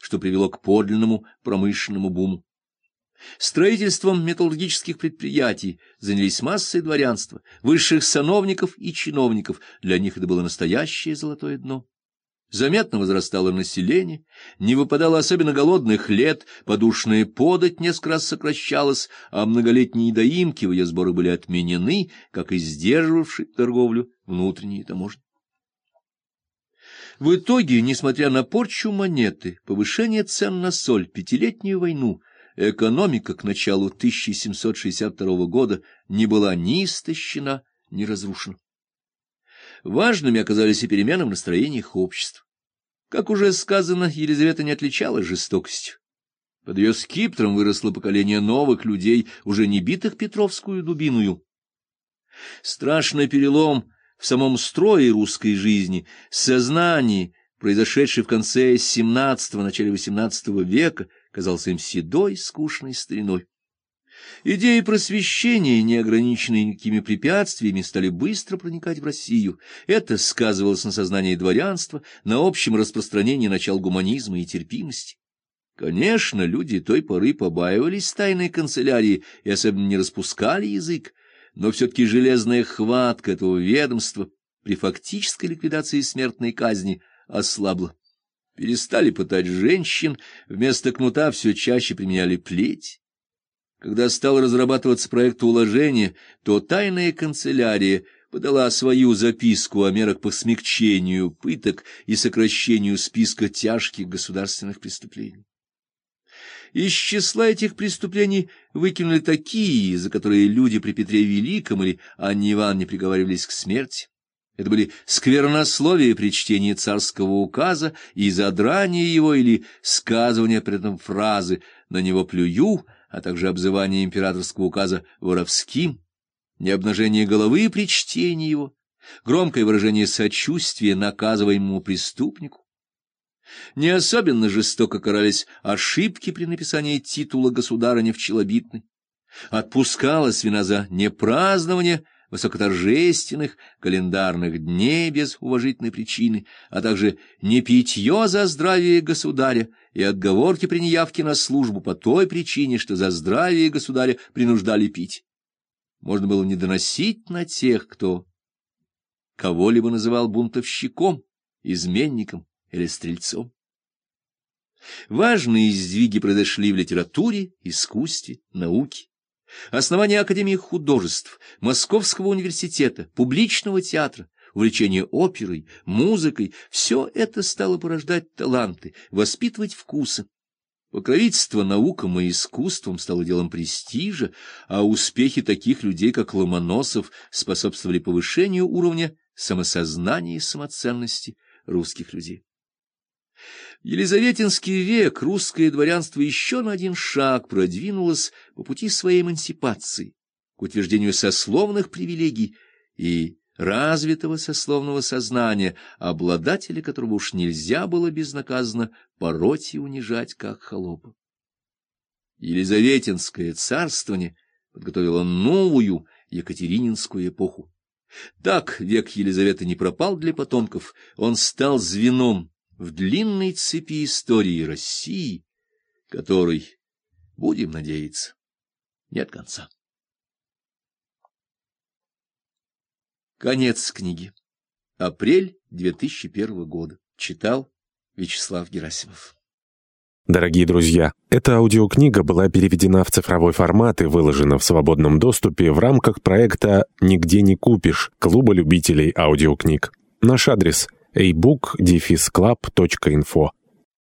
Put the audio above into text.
что привело к подлинному промышленному буму. Строительством металлургических предприятий занялись массой дворянства, высших сановников и чиновников, для них это было настоящее золотое дно. Заметно возрастало население, не выпадало особенно голодных лет, подушная подать несколько раз сокращалась, а многолетние доимки в ее сборы были отменены, как и сдерживавшие торговлю внутренние таможни. В итоге, несмотря на порчу монеты, повышение цен на соль, пятилетнюю войну, экономика к началу 1762 года не была ни истощена, ни разрушена. Важными оказались и перемены в настроениях обществ. Как уже сказано, Елизавета не отличалась жестокостью. Под ее скиптром выросло поколение новых людей, уже не битых Петровскую дубиную. Страшный перелом в самом строе русской жизни, сознании, произошедший в конце XVII – начале XVIII века, казался им седой, скучной стариной. Идеи просвещения, не ограниченные никакими препятствиями, стали быстро проникать в Россию. Это сказывалось на сознании дворянства, на общем распространении начал гуманизма и терпимости. Конечно, люди той поры побаивались тайной канцелярии и особенно не распускали язык, но все-таки железная хватка этого ведомства при фактической ликвидации смертной казни ослабла. Перестали пытать женщин, вместо кнута все чаще применяли плеть. Когда стал разрабатываться проект уложения, то тайная канцелярия подала свою записку о мерах по смягчению пыток и сокращению списка тяжких государственных преступлений. Из числа этих преступлений выкинули такие, за которые люди при Петре Великом или Анне Ивановне приговаривались к смерти. Это были сквернословие при чтении царского указа и задрание его или сказывание при этом фразы «на него плюю», а также обзывание императорского указа воровским, необнажение головы при чтении его, громкое выражение сочувствия наказываемому преступнику. Не особенно жестоко карались ошибки при написании титула государыня в челобитной. Отпускалась вина за непразднование высокоторжественных календарных дней без уважительной причины, а также не питье за здравие государя и отговорки при неявке на службу по той причине, что за здравие государя принуждали пить. Можно было не доносить на тех, кто кого-либо называл бунтовщиком, изменником или стрельцом. Важные сдвиги произошли в литературе, искусстве, науке. Основание Академии художеств, Московского университета, публичного театра, увлечение оперой, музыкой — все это стало порождать таланты, воспитывать вкусы. Покровительство наукам и искусствам стало делом престижа, а успехи таких людей, как Ломоносов, способствовали повышению уровня самосознания и самоценности русских людей. Елизаветинский век русское дворянство еще на один шаг продвинулось по пути своей эмансипации, к утверждению сословных привилегий и развитого сословного сознания, обладателя которого уж нельзя было безнаказанно пороть и унижать, как холопа. Елизаветинское царствование подготовило новую Екатерининскую эпоху. Так век Елизаветы не пропал для потомков, он стал звеном в длинной цепи истории России, которой, будем надеяться, нет конца. Конец книги. Апрель 2001 года. Читал Вячеслав Герасимов. Дорогие друзья, эта аудиокнига была переведена в цифровой формат и выложена в свободном доступе в рамках проекта «Нигде не купишь» Клуба любителей аудиокниг. Наш адрес – ebook-club.info